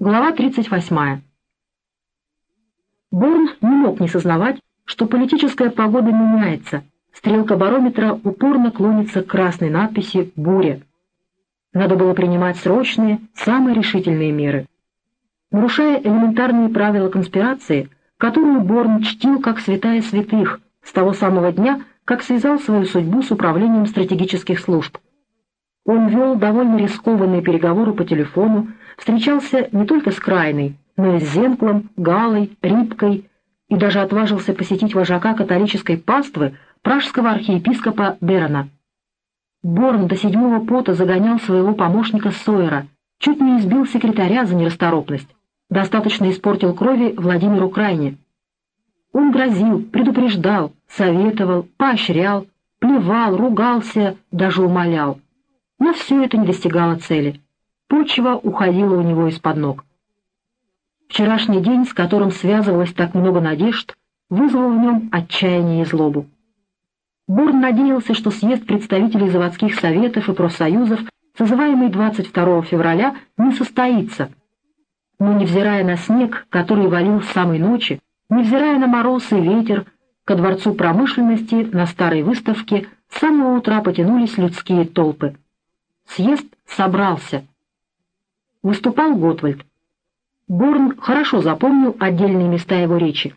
Глава 38. Борн не мог не сознавать, что политическая погода меняется. Стрелка барометра упорно клонится к красной надписи «Буря». Надо было принимать срочные, самые решительные меры. Нарушая элементарные правила конспирации, которую Борн чтил как святая святых с того самого дня, как связал свою судьбу с управлением стратегических служб. Он вел довольно рискованные переговоры по телефону, встречался не только с Крайной, но и с Зенклом, Галой, Рибкой и даже отважился посетить вожака католической паствы пражского архиепископа Берона. Борн до седьмого пота загонял своего помощника Сойера, чуть не избил секретаря за нерасторопность, достаточно испортил крови Владимиру Крайне. Он грозил, предупреждал, советовал, поощрял, плевал, ругался, даже умолял. Но все это не достигало цели. Почва уходила у него из-под ног. Вчерашний день, с которым связывалось так много надежд, вызвал в нем отчаяние и злобу. Борн надеялся, что съезд представителей заводских советов и профсоюзов, созываемый 22 февраля, не состоится. Но, невзирая на снег, который валил с самой ночи, невзирая на мороз и ветер, ко дворцу промышленности на старой выставке с самого утра потянулись людские толпы. Съезд собрался. Выступал Готвальд. Борн хорошо запомнил отдельные места его речи.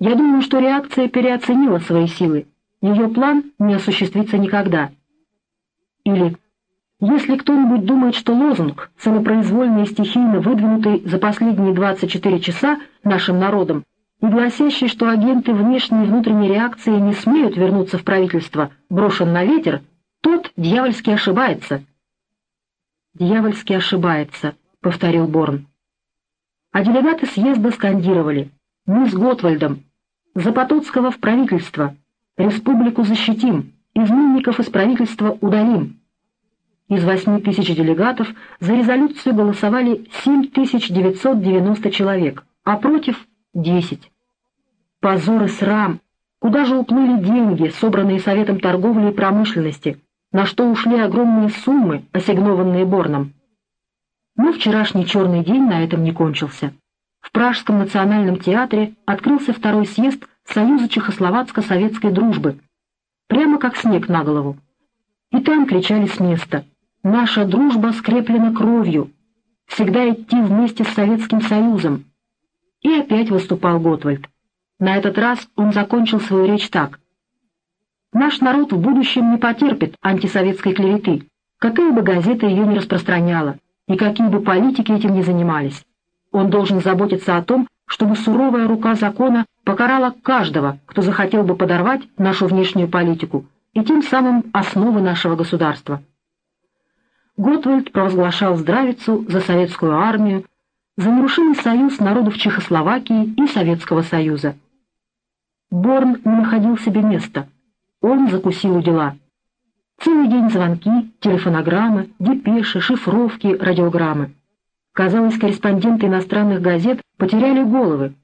Я думаю, что реакция переоценила свои силы. Ее план не осуществится никогда. Или если кто-нибудь думает, что лозунг, самопроизвольно и стихийно выдвинутый за последние 24 часа нашим народом, и гласящий, что агенты внешней и внутренней реакции не смеют вернуться в правительство, брошен на ветер, тот дьявольски ошибается. «Дьявольски ошибается», — повторил Борн. А делегаты съезда скандировали «Мы с Готвальдом! Запотоцкого в правительство! Республику защитим! Изменников из правительства удалим!» Из 8 тысяч делегатов за резолюцию голосовали 7990 человек, а против — 10. Позор и срам! Куда же уплыли деньги, собранные Советом торговли и промышленности? На что ушли огромные суммы, ассигнованные Борном? Но вчерашний черный день на этом не кончился. В Пражском национальном театре открылся второй съезд Союза Чехословацко-Советской дружбы, прямо как снег на голову. И там кричали с места «Наша дружба скреплена кровью! Всегда идти вместе с Советским Союзом!» И опять выступал Готвальд. На этот раз он закончил свою речь так. «Наш народ в будущем не потерпит антисоветской клеветы, какая бы газета ее не распространяла, и какие бы политики этим не занимались. Он должен заботиться о том, чтобы суровая рука закона покарала каждого, кто захотел бы подорвать нашу внешнюю политику и тем самым основы нашего государства. Готвальд провозглашал здравицу за советскую армию, за нерушимый союз народов Чехословакии и Советского Союза. Борн не находил себе места. Он закусил у дела. Целый день звонки, телефонограммы, депеши, шифровки, радиограммы. Казалось, корреспонденты иностранных газет потеряли головы.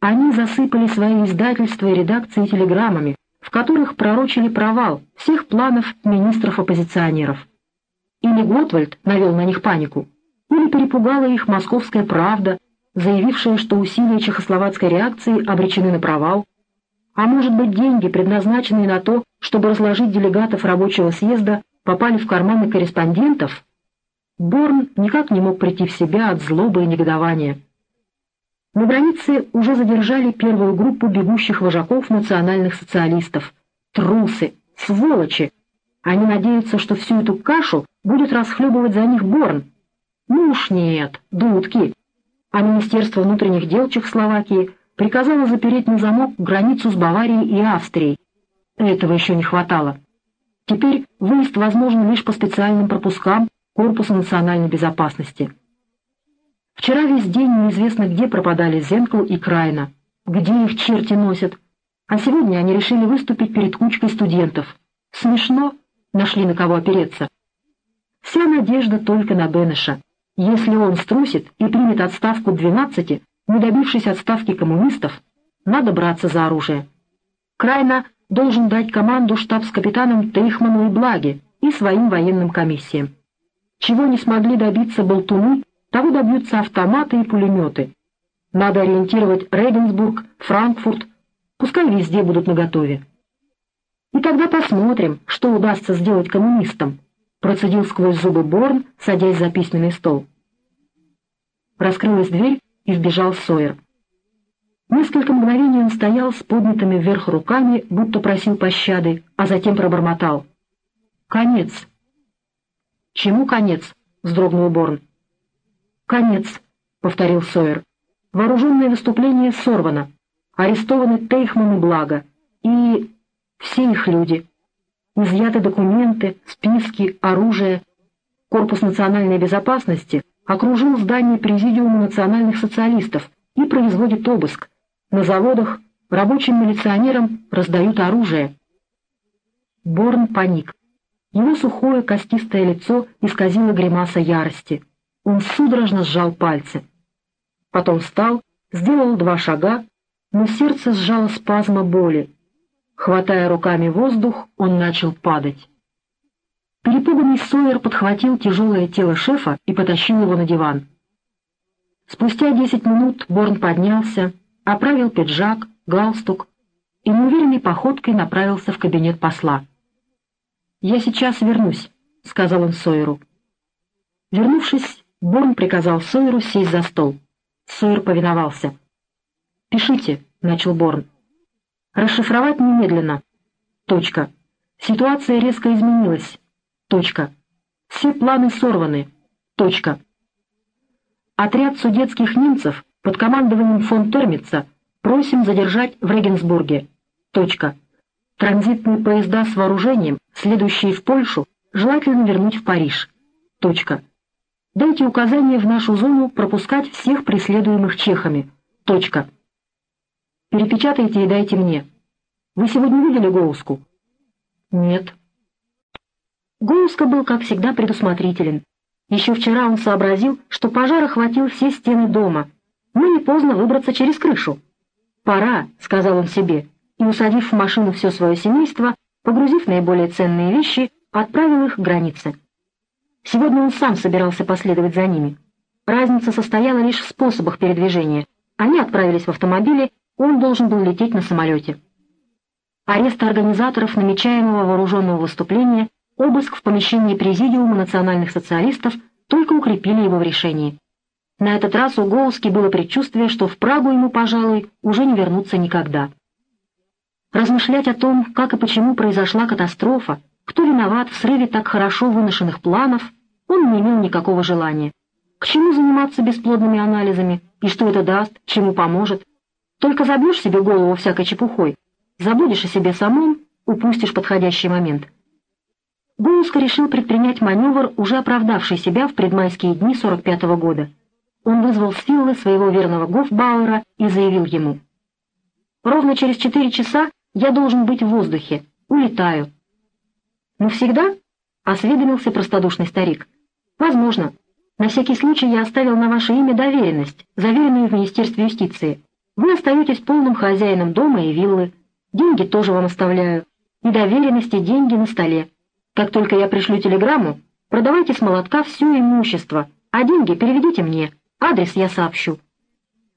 Они засыпали свои издательства и редакции телеграммами, в которых пророчили провал всех планов министров-оппозиционеров. Или Готвальд навел на них панику, или перепугала их «Московская правда», заявившая, что усилия чехословацкой реакции обречены на провал, а может быть деньги, предназначенные на то, чтобы разложить делегатов рабочего съезда, попали в карманы корреспондентов? Борн никак не мог прийти в себя от злобы и негодования. На границе уже задержали первую группу бегущих вожаков национальных социалистов. Трусы, сволочи! Они надеются, что всю эту кашу будет расхлебывать за них Борн. Ну уж нет, дудки. А Министерство внутренних дел Чехословакии приказала запереть на замок границу с Баварией и Австрией. Этого еще не хватало. Теперь выезд возможен лишь по специальным пропускам Корпуса национальной безопасности. Вчера весь день неизвестно где пропадали Зенкл и Крайна, где их черти носят, а сегодня они решили выступить перед кучкой студентов. Смешно, нашли на кого опереться. Вся надежда только на Бенеша. Если он струсит и примет отставку 12, не добившись отставки коммунистов, надо браться за оружие. Крайна должен дать команду штабс-капитанам Трихману и Благе и своим военным комиссиям. Чего не смогли добиться болтуны, того добьются автоматы и пулеметы. Надо ориентировать Регенсбург, Франкфурт, пускай везде будут наготове. И тогда посмотрим, что удастся сделать коммунистам, процедил сквозь зубы Борн, садясь за письменный стол. Раскрылась дверь и вбежал Сойер. Несколько мгновений он стоял с поднятыми вверх руками, будто просил пощады, а затем пробормотал. «Конец!» «Чему конец?» — вздрогнул Борн. «Конец», — повторил Сойер. «Вооруженное выступление сорвано. Арестованы Тейхман и Благо. И все их люди. Изъяты документы, списки, оружие. Корпус национальной безопасности окружил здание Президиума национальных социалистов и производит обыск. На заводах рабочим милиционерам раздают оружие. Борн паник. Его сухое костистое лицо исказило гримаса ярости. Он судорожно сжал пальцы. Потом встал, сделал два шага, но сердце сжало спазма боли. Хватая руками воздух, он начал падать. Перепуганный Сойер подхватил тяжелое тело шефа и потащил его на диван. Спустя десять минут Борн поднялся, оправил пиджак, галстук и неуверенной походкой направился в кабинет посла. «Я сейчас вернусь», — сказал он Сойеру. Вернувшись, Борн приказал Сойеру сесть за стол. Сойер повиновался. «Пишите», — начал Борн. «Расшифровать немедленно. Точка. Ситуация резко изменилась. Точка. Все планы сорваны. Точка. Отряд судетских немцев под командованием фон Термица просим задержать в Регенсбурге. Точка. Транзитные поезда с вооружением, следующие в Польшу, желательно вернуть в Париж. Точка. Дайте указание в нашу зону пропускать всех преследуемых чехами. Точка. Перепечатайте и дайте мне. Вы сегодня видели Гоуску? Нет. Гоуска был, как всегда, предусмотрителен. Еще вчера он сообразил, что пожар охватил все стены дома. Ну, не поздно выбраться через крышу. «Пора», — сказал он себе, и, усадив в машину все свое семейство, погрузив наиболее ценные вещи, отправил их к границе. Сегодня он сам собирался последовать за ними. Разница состояла лишь в способах передвижения. Они отправились в автомобиле, он должен был лететь на самолете. Арест организаторов намечаемого вооруженного выступления, обыск в помещении Президиума национальных социалистов только укрепили его в решении. На этот раз у Гоуски было предчувствие, что в Прагу ему, пожалуй, уже не вернуться никогда. Размышлять о том, как и почему произошла катастрофа, кто виноват в срыве так хорошо выношенных планов, он не имел никакого желания. К чему заниматься бесплодными анализами, и что это даст, чему поможет? Только забьешь себе голову всякой чепухой, забудешь о себе самом, упустишь подходящий момент. Гунуско решил предпринять маневр, уже оправдавший себя в предмайские дни 45 -го года. Он вызвал с своего верного Гофбауэра и заявил ему. «Ровно через четыре часа я должен быть в воздухе. Улетаю». «Навсегда?» — осведомился простодушный старик. «Возможно. На всякий случай я оставил на ваше имя доверенность, заверенную в Министерстве юстиции. Вы остаетесь полным хозяином дома и виллы. Деньги тоже вам оставляю. И доверенность, и деньги на столе. Как только я пришлю телеграмму, продавайте с молотка все имущество, а деньги переведите мне. Адрес я сообщу».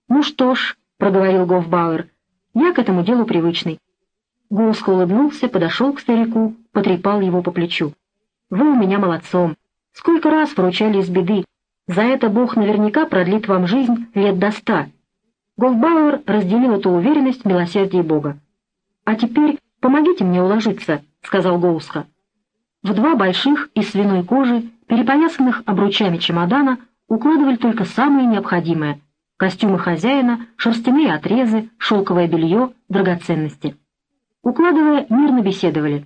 «Ну что ж», — проговорил Гофбауэр, — «я к этому делу привычный. Гуско улыбнулся, подошел к старику, потрепал его по плечу. «Вы у меня молодцом. Сколько раз вручали из беды. За это Бог наверняка продлит вам жизнь лет до ста». Гофбауэр разделил эту уверенность в милосердии Бога. «А теперь помогите мне уложиться», — сказал Гоуска. В два больших из свиной кожи, перепоясанных обручами чемодана, укладывали только самое необходимое — костюмы хозяина, шерстяные отрезы, шелковое белье, драгоценности. Укладывая, мирно беседовали.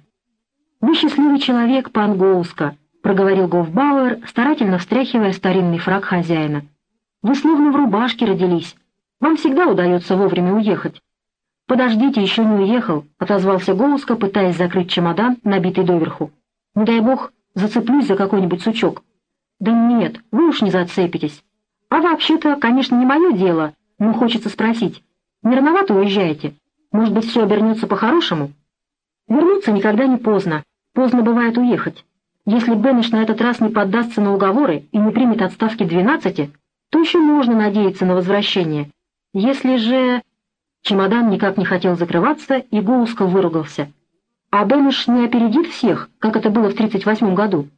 «Вы счастливый человек, пан Гоуска», — проговорил Гофбауэр, старательно встряхивая старинный фраг хозяина. «Вы словно в рубашке родились. Вам всегда удается вовремя уехать». «Подождите, еще не уехал», — отозвался Гоуска, пытаясь закрыть чемодан, набитый доверху. «Не дай бог, зацеплюсь за какой-нибудь сучок». «Да нет, вы уж не зацепитесь. А вообще-то, конечно, не мое дело, но хочется спросить. Не рановато уезжаете?» Может быть, все обернется по-хорошему? Вернуться никогда не поздно. Поздно бывает уехать. Если Беннеш на этот раз не поддастся на уговоры и не примет отставки 12, то еще можно надеяться на возвращение. Если же... Чемодан никак не хотел закрываться, и Гоуска выругался. А Беннеш не опередит всех, как это было в 38 году?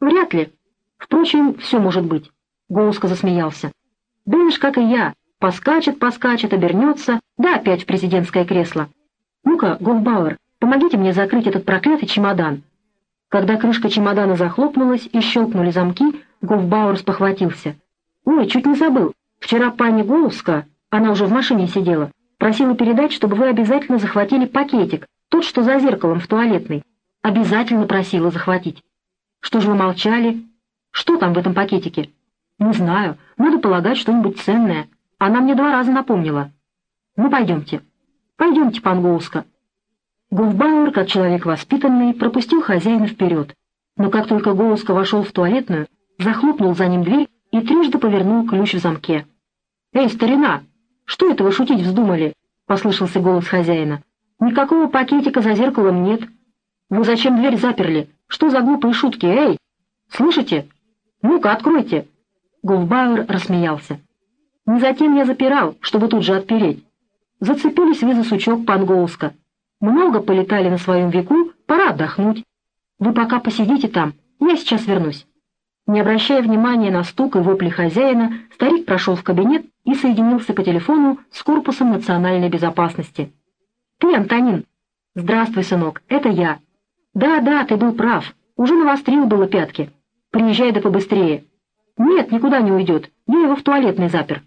Вряд ли. Впрочем, все может быть. Гоуска засмеялся. Беннеш, как и я, поскачет, поскачет, обернется, да опять в президентское кресло. Ну-ка, Гофбауэр, помогите мне закрыть этот проклятый чемодан. Когда крышка чемодана захлопнулась и щелкнули замки, Гофбауэр спохватился. «Ой, чуть не забыл. Вчера пани Гоуска, она уже в машине сидела, просила передать, чтобы вы обязательно захватили пакетик, тот, что за зеркалом в туалетной. Обязательно просила захватить. Что же вы молчали? Что там в этом пакетике? Не знаю. Надо полагать что-нибудь ценное. Она мне два раза напомнила. Ну, пойдемте. Пойдемте, пан Гоуска. Гофбауэр, как человек воспитанный, пропустил хозяина вперед. Но как только Гоуска вошел в туалетную, захлопнул за ним дверь и трижды повернул ключ в замке. «Эй, старина, что это вы шутить вздумали?» — послышался голос хозяина. «Никакого пакетика за зеркалом нет. Вы зачем дверь заперли? Что за глупые шутки, эй? Слышите? Ну-ка, откройте!» Гулбауэр рассмеялся. «Не затем я запирал, чтобы тут же отпереть. Зацепились вы за сучок Пангоуска. Много полетали на своем веку, пора отдохнуть. Вы пока посидите там, я сейчас вернусь». Не обращая внимания на стук и вопли хозяина, старик прошел в кабинет и соединился по телефону с корпусом национальной безопасности. «Ты, Антонин?» «Здравствуй, сынок, это я». «Да-да, ты был прав. Уже навострил было пятки. Приезжай да побыстрее». «Нет, никуда не уйдет. Я его в туалетный запер».